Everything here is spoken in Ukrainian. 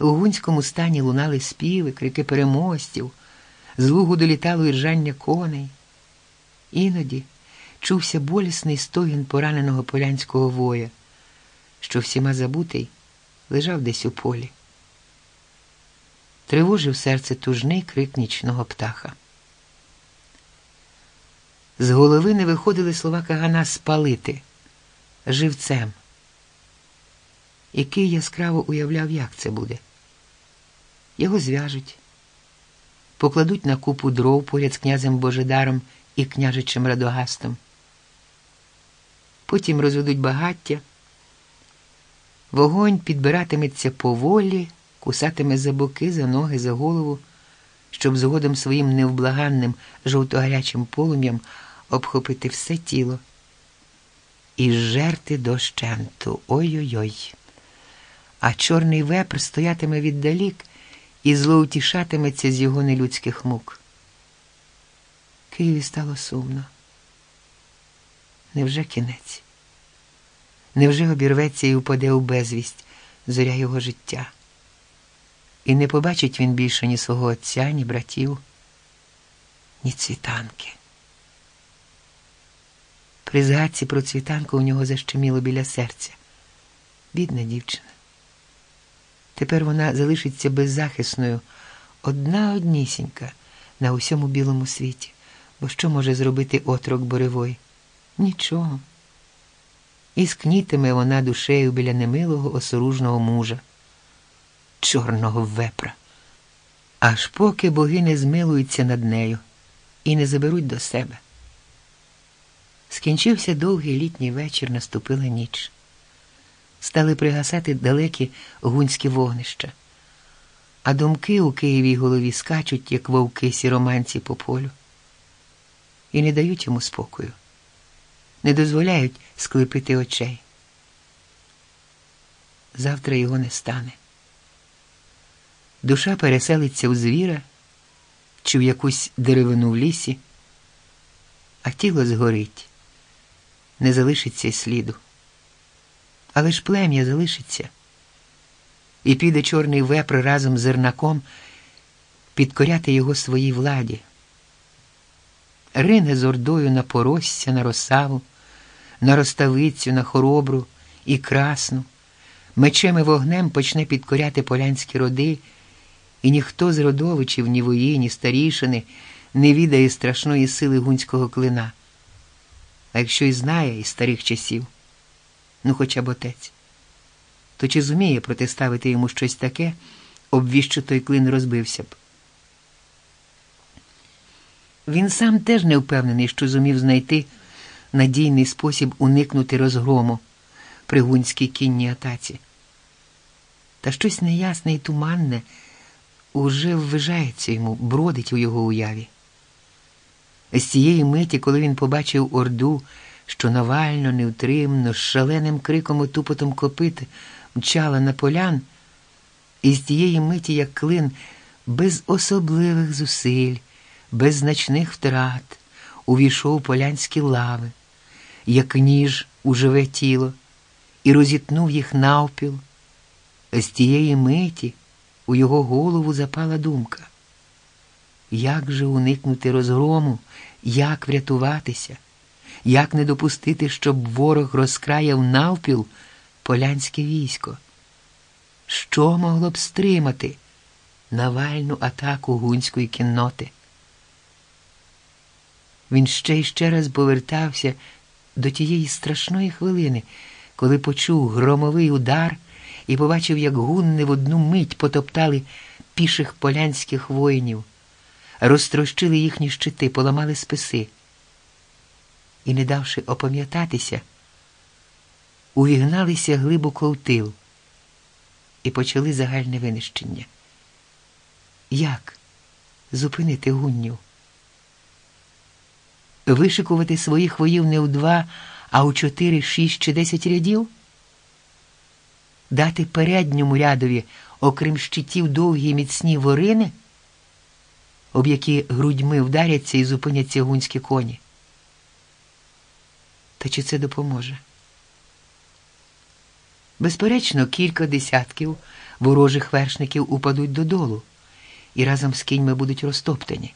У гунському стані лунали співи, крики переможців, з лугу долітало іржання коней. Іноді чувся болісний стогін пораненого полянського воя, що всіма забутий лежав десь у полі. Тривожив серце тужний крик нічного птаха. З голови не виходили слова Кагана спалити живцем. Який яскраво уявляв, як це буде. Його зв'яжуть, покладуть на купу дров поряд з князем Божедаром і княжичем Радогастом. Потім розведуть багаття, вогонь підбиратиметься поволі, кусатиме за боки, за ноги, за голову, щоб згодом своїм невблаганним жовтогарячим полум'ям обхопити все тіло і жерти дощенту. Ой-ой-ой. А чорний вепр стоятиме віддалік і злоутішатиметься з його нелюдських мук. Києві стало сумно. Невже кінець? Невже обірветься і упаде у безвість зоря його життя? І не побачить він більше ні свого отця, ні братів, ні цвітанки. При згадці про цвітанку у нього защеміло біля серця. Бідна дівчина. Тепер вона залишиться беззахисною, одна однісінька на усьому білому світі. Бо що може зробити отрок Боревой? Нічого. І скнітиме вона душею біля немилого осоружного мужа, чорного вепра, аж поки боги не змилуються над нею і не заберуть до себе. Скінчився довгий літній вечір, наступила ніч. Стали пригасати далекі гунські вогнища, а думки у Києвій голові скачуть, як вовки сіроманці по полю, і не дають йому спокою, не дозволяють склепити очей. Завтра його не стане. Душа переселиться у звіра чи в якусь деревину в лісі, а тіло згорить не залишиться й сліду. Але ж плем'я залишиться, і піде чорний вепр разом з зернаком підкоряти його своїй владі. Рине з ордою на поросся, на росаву, на роставицю, на хоробру і красну, мечем і вогнем почне підкоряти полянські роди, і ніхто з родовичів, ні вої, ні старішини не відає страшної сили гунського клина. А якщо й знає із старих часів, ну хоча б отець, то чи зуміє протиставити йому щось таке, обвіщо той клин розбився б? Він сам теж не впевнений, що зумів знайти надійний спосіб уникнути розгрому при гунській кінній атаці. Та щось неясне і туманне уже ввижається йому, бродить у його уяві. З цієї миті, коли він побачив орду, що навально, невтримно, з шаленим криком і тупотом копит мчала на полян, і з тієї миті, як клин, без особливих зусиль, без значних втрат, увійшов полянські лави, як ніж у живе тіло, і розітнув їх навпіл. З тієї миті у його голову запала думка. Як же уникнути розгрому, як врятуватися, як не допустити, щоб ворог розкраяв навпіл полянське військо? Що могло б стримати навальну атаку гунської кінноти? Він ще й ще раз повертався до тієї страшної хвилини, коли почув громовий удар і побачив, як гунни в одну мить потоптали піших полянських воїнів розтрощили їхні щити, поламали списи і, не давши опам'ятатися, увігналися глибоко в тил і почали загальне винищення. Як зупинити гунню? Вишикувати своїх воїв не у два, а у чотири, шість чи десять рядів? Дати передньому рядові, окрім щитів довгі міцні ворини? об які грудьми вдаряться і зупиняться гунські коні. Та чи це допоможе? Безперечно, кілька десятків ворожих вершників упадуть додолу і разом з кіньми будуть розтоптані.